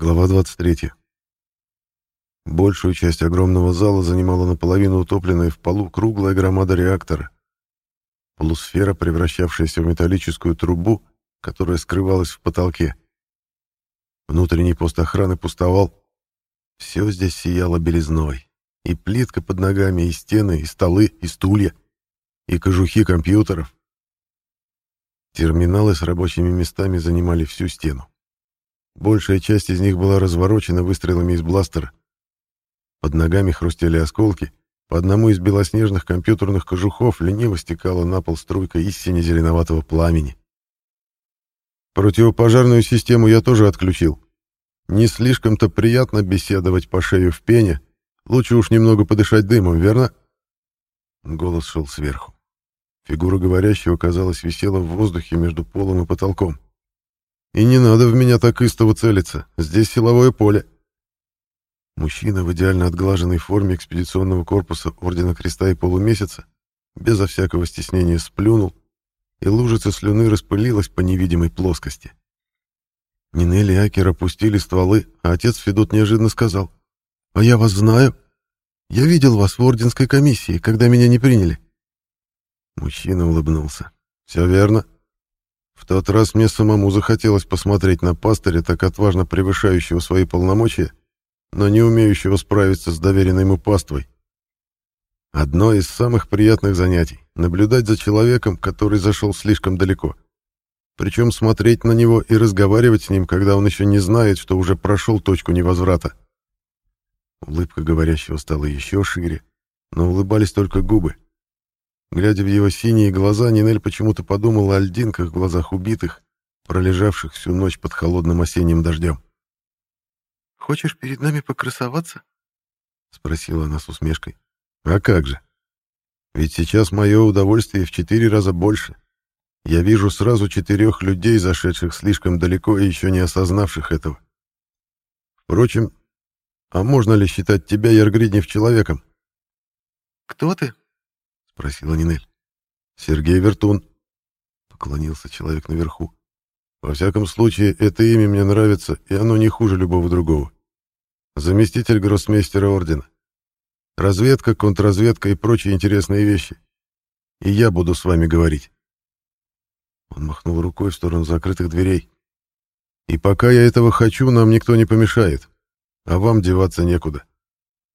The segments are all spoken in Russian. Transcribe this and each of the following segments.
Глава 23. Большую часть огромного зала занимала наполовину утопленная в полу круглая громада реактора. Полусфера, превращавшаяся в металлическую трубу, которая скрывалась в потолке. Внутренний пост охраны пустовал. Все здесь сияло белизной. И плитка под ногами, и стены, и столы, и стулья, и кожухи компьютеров. Терминалы с рабочими местами занимали всю стену. Большая часть из них была разворочена выстрелами из бластера. Под ногами хрустели осколки, по одному из белоснежных компьютерных кожухов лениво стекала на пол струйка из сине-зеленоватого пламени. Противопожарную систему я тоже отключил. Не слишком-то приятно беседовать по шею в пене, лучше уж немного подышать дымом, верно? Голос шел сверху. Фигура говорящего, казалось, висела в воздухе между полом и потолком. И не надо в меня так истово целиться, здесь силовое поле. Мужчина в идеально отглаженной форме экспедиционного корпуса Ордена Креста и Полумесяца безо всякого стеснения сплюнул, и лужица слюны распылилась по невидимой плоскости. Нинель и Акер опустили стволы, а отец Федот неожиданно сказал. «А я вас знаю. Я видел вас в Орденской комиссии, когда меня не приняли». Мужчина улыбнулся. «Все верно. В тот раз мне самому захотелось посмотреть на пастыря, так отважно превышающего свои полномочия, но не умеющего справиться с доверенной ему паствой. Одно из самых приятных занятий — наблюдать за человеком, который зашел слишком далеко. Причем смотреть на него и разговаривать с ним, когда он еще не знает, что уже прошел точку невозврата. Улыбка говорящего стала еще шире, но улыбались только губы. Глядя в его синие глаза, Нинель почему-то подумала о льдинках в глазах убитых, пролежавших всю ночь под холодным осенним дождем. Хочешь перед нами покрасоваться?» — спросила она с усмешкой. «А как же? Ведь сейчас мое удовольствие в четыре раза больше. Я вижу сразу четырех людей, зашедших слишком далеко и еще не осознавших этого. Впрочем, а можно ли считать тебя, Яргриднев, человеком?» «Кто ты?» — спросила Нинель. «Сергей Вертун», — поклонился человек наверху. Во всяком случае, это имя мне нравится, и оно не хуже любого другого. Заместитель гроссмейстера ордена. Разведка, контрразведка и прочие интересные вещи. И я буду с вами говорить. Он махнул рукой в сторону закрытых дверей. И пока я этого хочу, нам никто не помешает. А вам деваться некуда.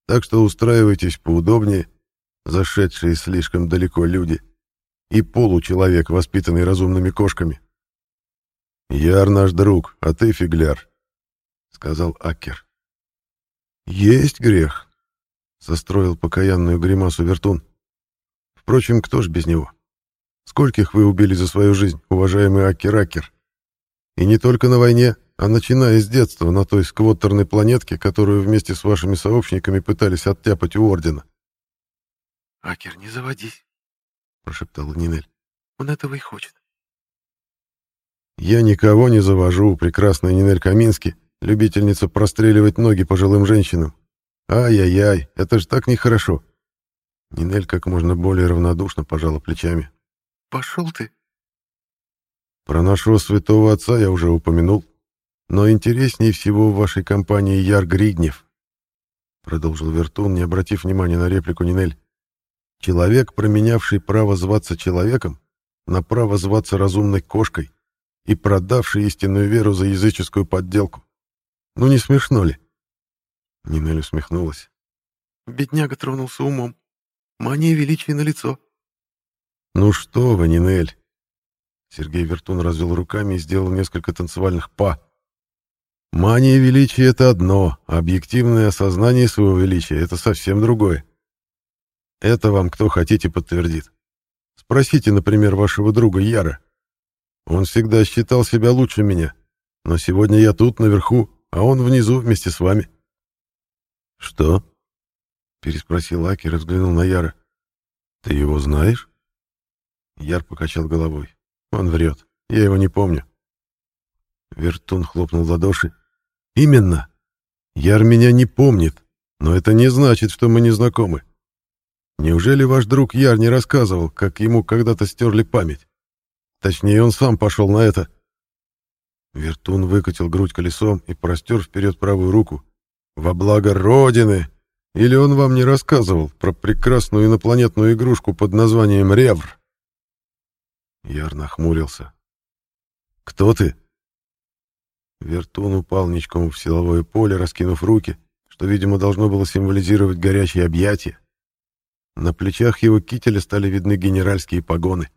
Так что устраивайтесь поудобнее, зашедшие слишком далеко люди, и получеловек, воспитанный разумными кошками. «Яр наш друг, а ты фигляр», — сказал Акер. «Есть грех», — состроил покаянную гримасу Вертун. «Впрочем, кто ж без него? Скольких вы убили за свою жизнь, уважаемый Акер-Акер? И не только на войне, а начиная с детства на той сквоттерной планетке, которую вместе с вашими сообщниками пытались оттяпать у Ордена». «Акер, не заводись», — прошептала Нинель. «Он этого и хочет». Я никого не завожу, прекрасная Нинель Камински, любительница простреливать ноги пожилым женщинам. Ай-яй-яй, это же так нехорошо. Нинель как можно более равнодушно пожала плечами. Пошел ты. Про нашего святого отца я уже упомянул, но интереснее всего в вашей компании Яр Гриднев, продолжил Вертун, не обратив внимания на реплику Нинель. Человек, променявший право зваться человеком на право зваться разумной кошкой и продавший истинную веру за языческую подделку. Ну не смешно ли? Нинель усмехнулась. Бедняга тронулся умом. Мания величия на лицо. Ну что вы, Нинель? Сергей Вертун развел руками и сделал несколько танцевальных па. Мания величия — это одно, а объективное осознание своего величия — это совсем другое. Это вам кто хотите подтвердит. Спросите, например, вашего друга Яра. Он всегда считал себя лучше меня. Но сегодня я тут, наверху, а он внизу вместе с вами. Что? Переспросил Аки и взглянул на Яра. Ты его знаешь? Яр покачал головой. Он врет. Я его не помню. Вертун хлопнул в ладоши. Именно. Яр меня не помнит, но это не значит, что мы не знакомы. Неужели ваш друг Яр не рассказывал, как ему когда-то стерли память? Точнее, он сам пошел на это. Вертун выкатил грудь колесом и простер вперед правую руку. «Во благо Родины! Или он вам не рассказывал про прекрасную инопланетную игрушку под названием Ревр?» Яр нахмурился. «Кто ты?» Вертун упал ничком в силовое поле, раскинув руки, что, видимо, должно было символизировать горячие объятия. На плечах его кителя стали видны генеральские погоны.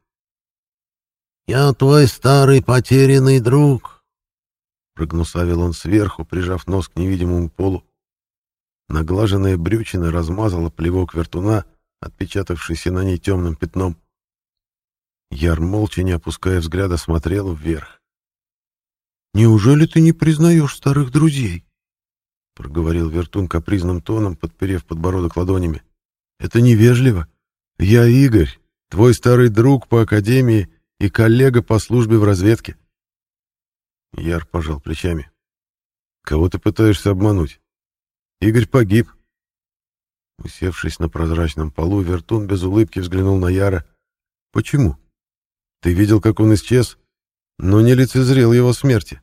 «Я твой старый потерянный друг», — прогнусавил он сверху, прижав нос к невидимому полу. Наглаженная брючина размазала плевок вертуна, отпечатавшийся на ней темным пятном. Яр, молча, не опуская взгляда, смотрел вверх. «Неужели ты не признаешь старых друзей?» — проговорил Вертун капризным тоном, подперев подбородок ладонями. «Это невежливо. Я Игорь, твой старый друг по академии и коллега по службе в разведке». Яр пожал плечами. «Кого ты пытаешься обмануть? Игорь погиб». Усевшись на прозрачном полу, Вертун без улыбки взглянул на Яра. «Почему? Ты видел, как он исчез, но не лицезрел его смерти».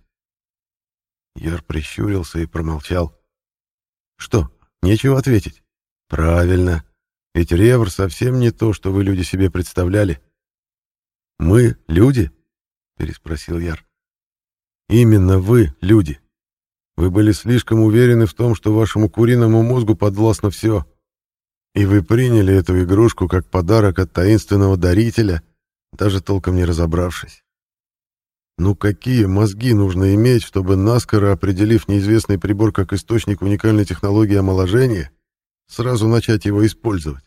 Яр прищурился и промолчал. «Что, нечего ответить?» «Правильно. Ведь Ревр совсем не то, что вы люди себе представляли». «Мы — люди?» — переспросил Яр. «Именно вы — люди. Вы были слишком уверены в том, что вашему куриному мозгу подвластно все. И вы приняли эту игрушку как подарок от таинственного дарителя, даже толком не разобравшись. Ну какие мозги нужно иметь, чтобы наскоро определив неизвестный прибор как источник уникальной технологии омоложения, сразу начать его использовать,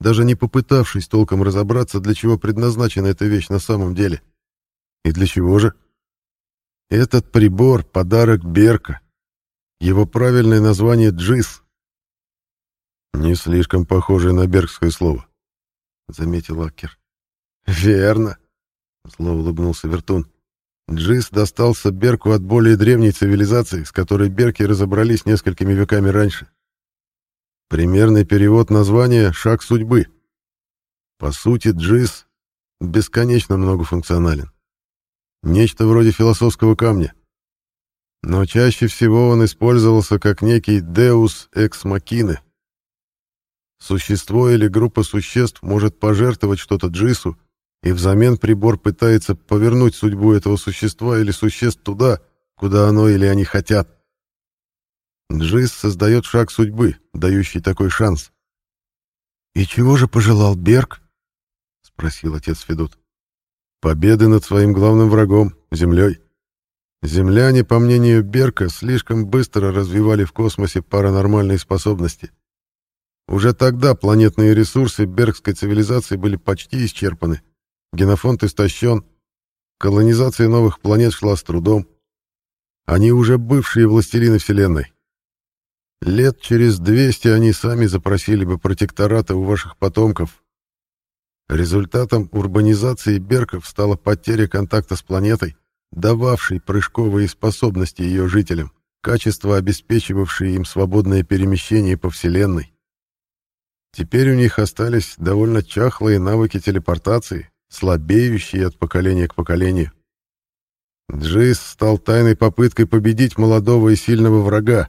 даже не попытавшись толком разобраться, для чего предназначена эта вещь на самом деле? И для чего же? Этот прибор — подарок Берка. Его правильное название — Джис. Не слишком похожее на бергское слово, — заметил Акер. Верно, — зло улыбнулся Вертун. Джис достался Берку от более древней цивилизации, с которой Берки разобрались несколькими веками раньше. Примерный перевод названия «Шаг судьбы». По сути, Джис бесконечно многофункционален. Нечто вроде философского камня. Но чаще всего он использовался как некий «deus ex machina». Существо или группа существ может пожертвовать что-то Джису, и взамен прибор пытается повернуть судьбу этого существа или существ туда, куда оно или они хотят. Джиз создает шаг судьбы, дающий такой шанс. «И чего же пожелал Берг?» — спросил отец Федот. «Победы над своим главным врагом — Землей. Земляне, по мнению Берка, слишком быстро развивали в космосе паранормальные способности. Уже тогда планетные ресурсы бергской цивилизации были почти исчерпаны. Генофонд истощен, колонизация новых планет шла с трудом. Они уже бывшие властелины Вселенной. Лет через 200 они сами запросили бы протектората у ваших потомков. Результатом урбанизации Берков стала потеря контакта с планетой, дававшей прыжковые способности ее жителям, качество, обеспечивавшее им свободное перемещение по Вселенной. Теперь у них остались довольно чахлые навыки телепортации, слабеющий от поколения к поколению. Джейс стал тайной попыткой победить молодого и сильного врага.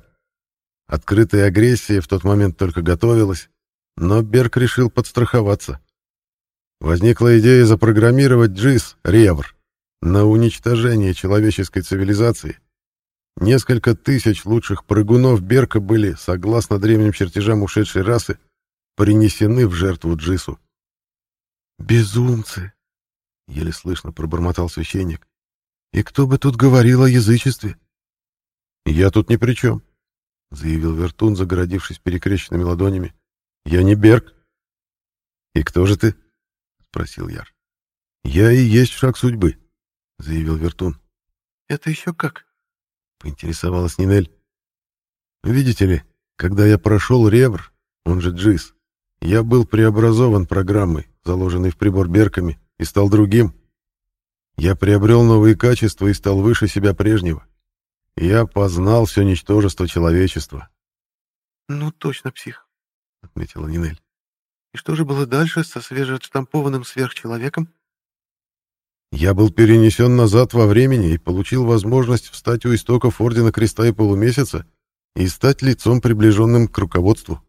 Открытая агрессия в тот момент только готовилась, но Берг решил подстраховаться. Возникла идея запрограммировать Джис, Ревр, на уничтожение человеческой цивилизации. Несколько тысяч лучших прыгунов Берка были, согласно древним чертежам ушедшей расы, принесены в жертву Джису. «Безумцы!» — еле слышно пробормотал священник. «И кто бы тут говорил о язычестве?» «Я тут ни при чем», — заявил Вертун, загородившись перекрещенными ладонями. «Я не Берг». «И кто же ты?» — спросил Яр. «Я и есть шаг судьбы», — заявил Вертун. «Это еще как?» — поинтересовалась Нинель. «Видите ли, когда я прошел Ревр, он же Джис, я был преобразован программой, заложенной в прибор Берками, и стал другим. Я приобрел новые качества и стал выше себя прежнего. Я познал все ничтожество человечества. — Ну, точно псих, — отметила Нинель. — И что же было дальше со свежеотштампованным сверхчеловеком? Я был перенесен назад во времени и получил возможность встать у истоков Ордена Креста и Полумесяца и стать лицом, приближенным к руководству.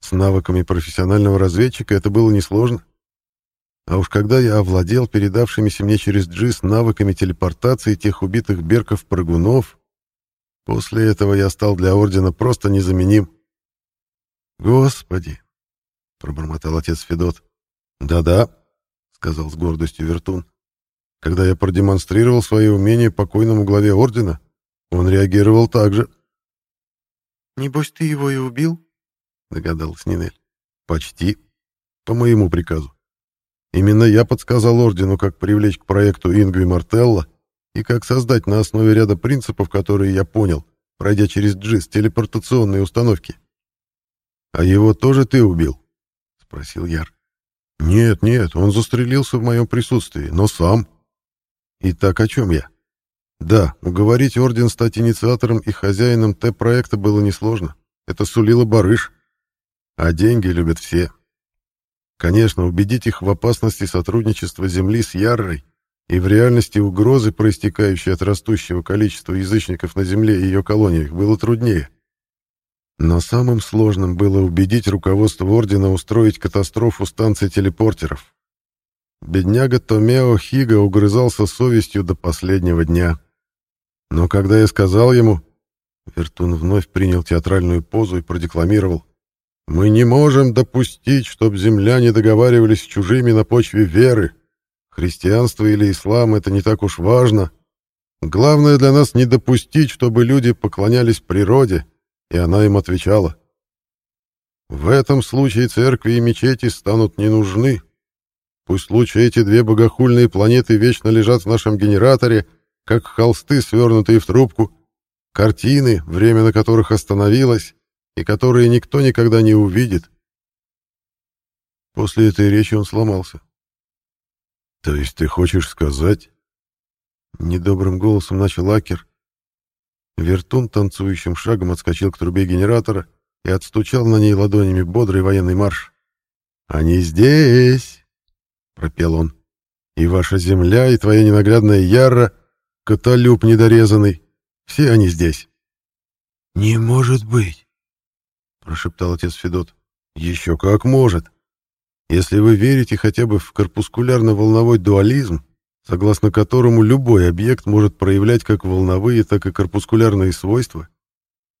С навыками профессионального разведчика это было несложно. А уж когда я овладел передавшимися мне через Джис навыками телепортации тех убитых берков-прыгунов, после этого я стал для Ордена просто незаменим. «Господи!» — пробормотал отец Федот. «Да-да», — сказал с гордостью Вертун. «Когда я продемонстрировал свои умения покойному главе Ордена, он реагировал так же». «Небось, ты его и убил?» — догадалась Нинель. «Почти. По моему приказу. Именно я подсказал Ордену, как привлечь к проекту Ингви Мартелла и как создать на основе ряда принципов, которые я понял, пройдя через джиз телепортационные установки. «А его тоже ты убил?» — спросил Яр. «Нет, нет, он застрелился в моем присутствии, но сам». «Итак, о чем я?» «Да, уговорить Орден стать инициатором и хозяином Т-проекта было несложно. Это сулило барыш. А деньги любят все. Конечно, убедить их в опасности сотрудничества Земли с Яррой и в реальности угрозы, проистекающей от растущего количества язычников на Земле и ее колониях, было труднее. Но самым сложным было убедить руководство Ордена устроить катастрофу станции телепортеров. Бедняга Томео Хига угрызался совестью до последнего дня. Но когда я сказал ему... Вертун вновь принял театральную позу и продекламировал. Мы не можем допустить, чтобы земляне договаривались с чужими на почве веры. Христианство или ислам — это не так уж важно. Главное для нас не допустить, чтобы люди поклонялись природе, и она им отвечала. В этом случае церкви и мечети станут не нужны. Пусть лучше эти две богохульные планеты вечно лежат в нашем генераторе, как холсты, свернутые в трубку, картины, время на которых остановилось, и которые никто никогда не увидит. После этой речи он сломался. «То есть ты хочешь сказать...» Недобрым голосом начал Акер. Вертун танцующим шагом отскочил к трубе генератора и отстучал на ней ладонями бодрый военный марш. «Они здесь!» — пропел он. «И ваша земля, и твоя ненаглядная Яра, каталюб недорезанный, все они здесь». «Не может быть!» прошептал отец Федот. «Еще как может. Если вы верите хотя бы в корпускулярно-волновой дуализм, согласно которому любой объект может проявлять как волновые, так и корпускулярные свойства,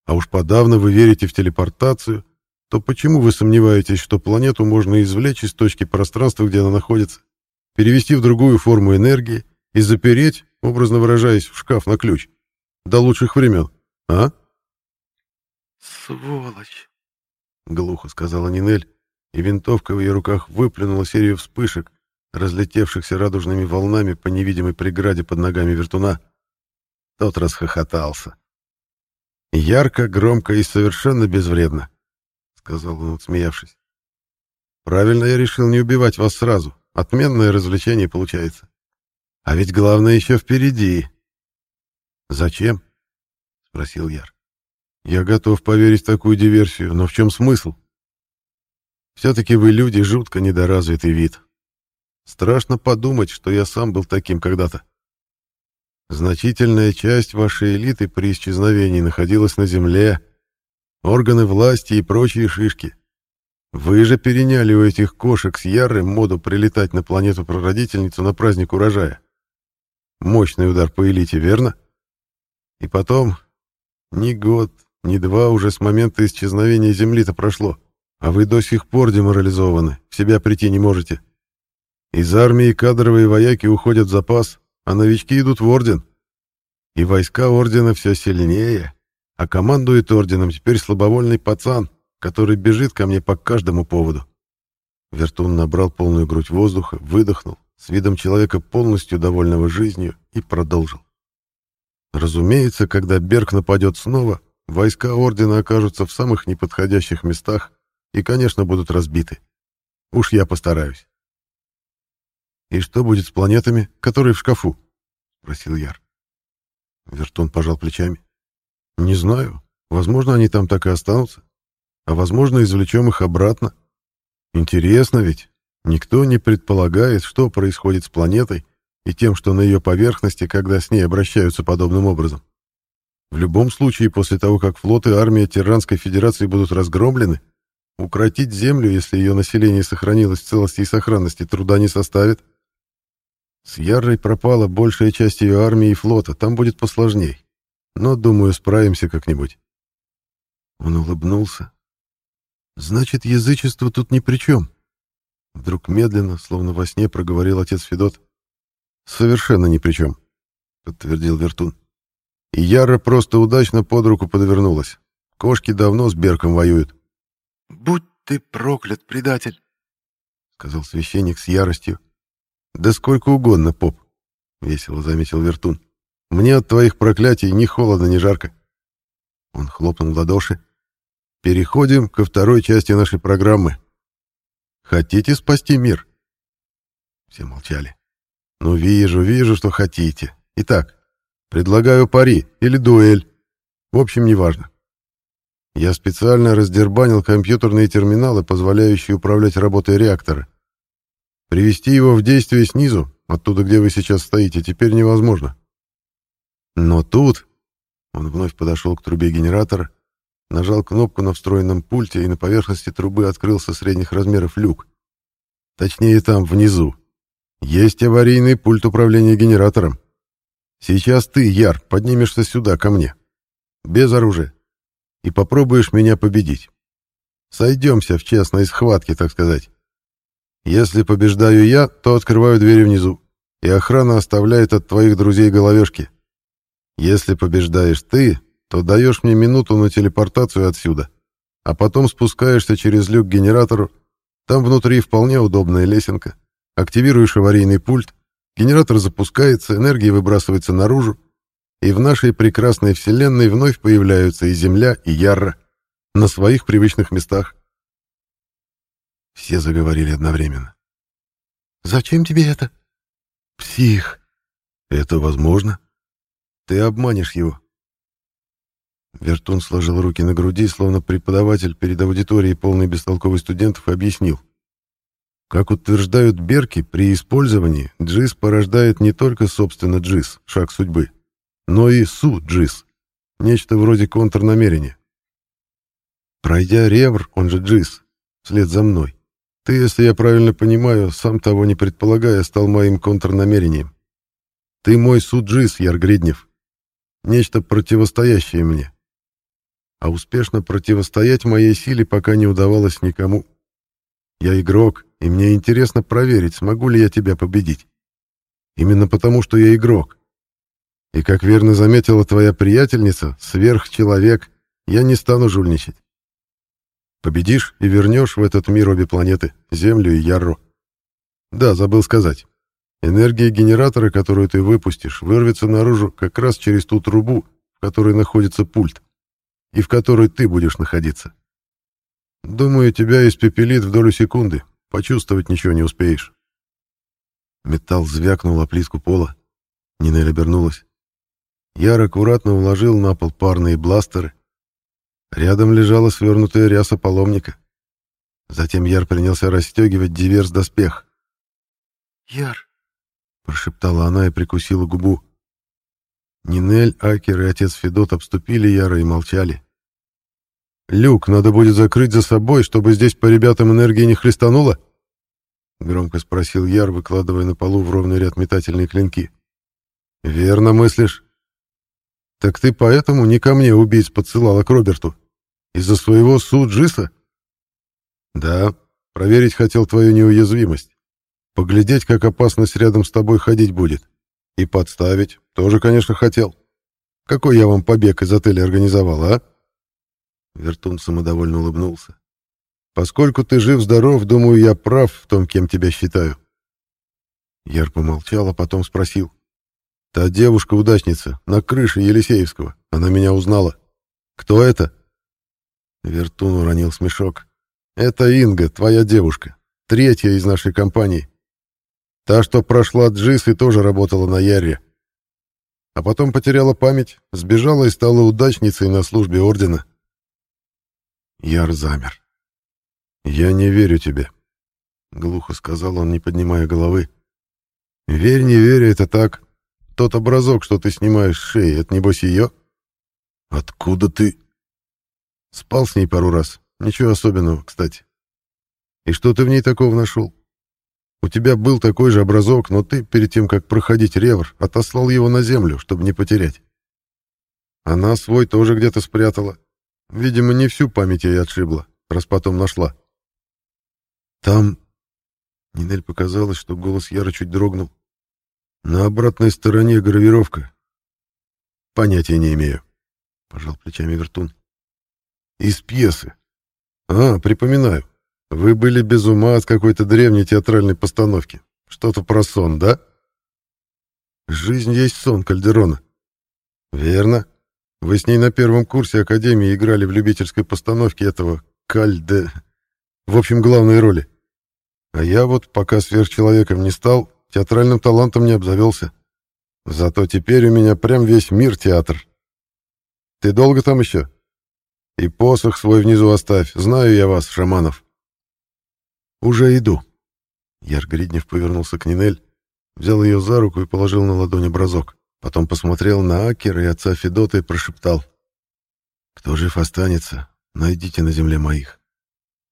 а уж подавно вы верите в телепортацию, то почему вы сомневаетесь, что планету можно извлечь из точки пространства, где она находится, перевести в другую форму энергии и запереть, образно выражаясь, в шкаф на ключ? До лучших времен, а? «Сволочь!» глухо сказала Нинель, и винтовка в ее руках выплюнула серию вспышек, разлетевшихся радужными волнами по невидимой преграде под ногами вертуна. Тот расхохотался. «Ярко, громко и совершенно безвредно», — сказал он, отсмеявшись. «Правильно я решил не убивать вас сразу. Отменное развлечение получается. А ведь главное еще впереди». «Зачем?» — спросил Яр. Я готов поверить в такую диверсию, но в чем смысл? Все-таки вы люди жутко недоразвитый вид. Страшно подумать, что я сам был таким когда-то. Значительная часть вашей элиты при исчезновении находилась на земле, органы власти и прочие шишки. Вы же переняли у этих кошек с ярым моду прилетать на планету-прародительницу на праздник урожая. Мощный удар по элите, верно? И потом, ни год, не два уже с момента исчезновения Земли-то прошло, а вы до сих пор деморализованы, в себя прийти не можете. Из армии кадровые вояки уходят в запас, а новички идут в Орден. И войска Ордена все сильнее, а командует Орденом теперь слабовольный пацан, который бежит ко мне по каждому поводу. Вертун набрал полную грудь воздуха, выдохнул, с видом человека полностью довольного жизнью, и продолжил. Разумеется, когда Берг нападет снова, Войска Ордена окажутся в самых неподходящих местах и, конечно, будут разбиты. Уж я постараюсь. «И что будет с планетами, которые в шкафу?» — спросил Яр. Вертон пожал плечами. «Не знаю. Возможно, они там так и останутся. А возможно, извлечем их обратно. Интересно ведь. Никто не предполагает, что происходит с планетой, и тем, что на ее поверхности, когда с ней обращаются подобным образом. В любом случае, после того, как флот и армия Тиранской Федерации будут разгромлены, укротить Землю, если ее население сохранилось в целости и сохранности, труда не составит. С Яррой пропала большая часть ее армии и флота, там будет посложней. Но, думаю, справимся как-нибудь. Он улыбнулся. Значит, язычество тут ни при чем. Вдруг медленно, словно во сне, проговорил отец Федот. Совершенно ни при чем, подтвердил Вертун. И Яра просто удачно под руку подвернулась. Кошки давно с Берком воюют. «Будь ты проклят, предатель!» — сказал священник с яростью. «Да сколько угодно, поп!» — весело заметил Вертун. «Мне от твоих проклятий ни холодно, ни жарко». Он хлопнул в ладоши. «Переходим ко второй части нашей программы. Хотите спасти мир?» Все молчали. «Ну, вижу, вижу, что хотите. Итак, Предлагаю пари или дуэль. В общем, неважно. Я специально раздербанил компьютерные терминалы, позволяющие управлять работой реактора. Привести его в действие снизу, оттуда, где вы сейчас стоите, теперь невозможно. Но тут... Он вновь подошел к трубе генератора, нажал кнопку на встроенном пульте, и на поверхности трубы открылся средних размеров люк. Точнее, там, внизу. Есть аварийный пульт управления генератором. Сейчас ты, Яр, поднимешься сюда, ко мне. Без оружия. И попробуешь меня победить. Сойдемся в честной схватке, так сказать. Если побеждаю я, то открываю двери внизу, и охрана оставляет от твоих друзей головешки. Если побеждаешь ты, то даешь мне минуту на телепортацию отсюда, а потом спускаешься через люк к генератору, там внутри вполне удобная лесенка, активируешь аварийный пульт, Генератор запускается, энергия выбрасывается наружу, и в нашей прекрасной вселенной вновь появляются и Земля, и Ярра на своих привычных местах. Все заговорили одновременно. «Зачем тебе это?» «Псих!» «Это возможно?» «Ты обманешь его». Вертун сложил руки на груди, словно преподаватель перед аудиторией, полной бестолковых студентов, объяснил. Как утверждают Берки, при использовании джиз порождает не только, собственно, джиз, шаг судьбы, но и су-джиз, нечто вроде контрнамерения. Пройдя ревр, он же джиз, вслед за мной, ты, если я правильно понимаю, сам того не предполагая, стал моим контрнамерением. Ты мой суджиз, Яргриднев, нечто противостоящее мне. А успешно противостоять моей силе пока не удавалось никому. Я игрок, и мне интересно проверить, смогу ли я тебя победить. Именно потому, что я игрок. И, как верно заметила твоя приятельница, сверхчеловек, я не стану жульничать. Победишь и вернешь в этот мир обе планеты, Землю и Ярру. Да, забыл сказать. Энергия генератора, которую ты выпустишь, вырвется наружу как раз через ту трубу, в которой находится пульт, и в которой ты будешь находиться. Думаю, тебя испепелит в долю секунды, Почувствовать ничего не успеешь. Металл звякнул о плитку пола. Нинель обернулась. Яр аккуратно уложил на пол парные бластеры. Рядом лежала свернутая ряса паломника. Затем Яр принялся расстегивать диверс-доспех. «Яр!» — прошептала она и прикусила губу. Нинель, Акер и отец Федот обступили Яра и молчали. «Люк надо будет закрыть за собой, чтобы здесь по ребятам энергии не хлестануло?» Громко спросил Яр, выкладывая на полу в ровный ряд метательные клинки. «Верно мыслишь. Так ты поэтому не ко мне убийц подсылала к Роберту? Из-за своего суджиса?» «Да, проверить хотел твою неуязвимость. Поглядеть, как опасность рядом с тобой ходить будет. И подставить. Тоже, конечно, хотел. Какой я вам побег из отеля организовал, а?» Вертун самодовольно улыбнулся. «Поскольку ты жив-здоров, думаю, я прав в том, кем тебя считаю». Яр помолчал, а потом спросил. «Та девушка-удачница на крыше Елисеевского. Она меня узнала. Кто это?» Вертун уронил смешок. «Это Инга, твоя девушка. Третья из нашей компании. Та, что прошла джиз и тоже работала на Ярре. А потом потеряла память, сбежала и стала удачницей на службе ордена. Яр замер. «Я не верю тебе», — глухо сказал он, не поднимая головы. Верь, не верь, это так. Тот образок, что ты снимаешь с шеи, это небось ее? Откуда ты? Спал с ней пару раз. Ничего особенного, кстати. И что ты в ней такого нашел? У тебя был такой же образок, но ты, перед тем, как проходить ревр, отослал его на землю, чтобы не потерять. Она свой тоже где-то спрятала. Видимо, не всю память ей отшибла, раз потом нашла. Там... Нинель показалось, что голос Яра чуть дрогнул. На обратной стороне гравировка. Понятия не имею. Пожал плечами Вертун. Из пьесы. А, припоминаю. Вы были без ума от какой-то древней театральной постановки. Что-то про сон, да? Жизнь есть сон Кальдерона. Верно. Вы с ней на первом курсе Академии играли в любительской постановке этого Кальде... В общем, главной роли. А я вот, пока сверхчеловеком не стал, театральным талантом не обзавелся. Зато теперь у меня прям весь мир театр. Ты долго там еще? И посох свой внизу оставь. Знаю я вас, шаманов. Уже иду. Яр Гриднев повернулся к Нинель, взял ее за руку и положил на ладонь образок. Потом посмотрел на Акера и отца Федота и прошептал. «Кто жив останется, найдите на земле моих.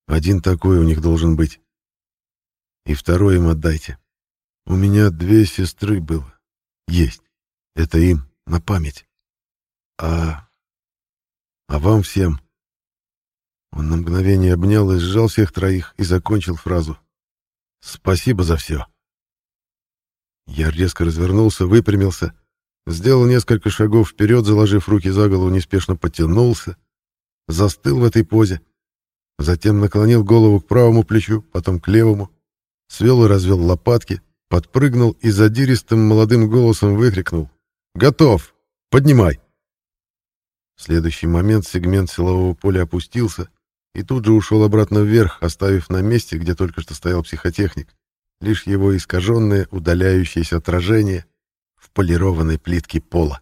Один такой у них должен быть. И второй им отдайте. У меня две сестры было. Есть. Это им, на память. А... А вам всем...» Он на мгновение обнял и сжал всех троих и закончил фразу. «Спасибо за все». Я резко развернулся, выпрямился Сделал несколько шагов вперед, заложив руки за голову, неспешно потянулся, застыл в этой позе. Затем наклонил голову к правому плечу, потом к левому, свел и развел лопатки, подпрыгнул и задиристым молодым голосом выкрикнул «Готов! Поднимай!» В следующий момент сегмент силового поля опустился и тут же ушел обратно вверх, оставив на месте, где только что стоял психотехник, лишь его искаженное, удаляющееся отражение — в полированной плитке пола.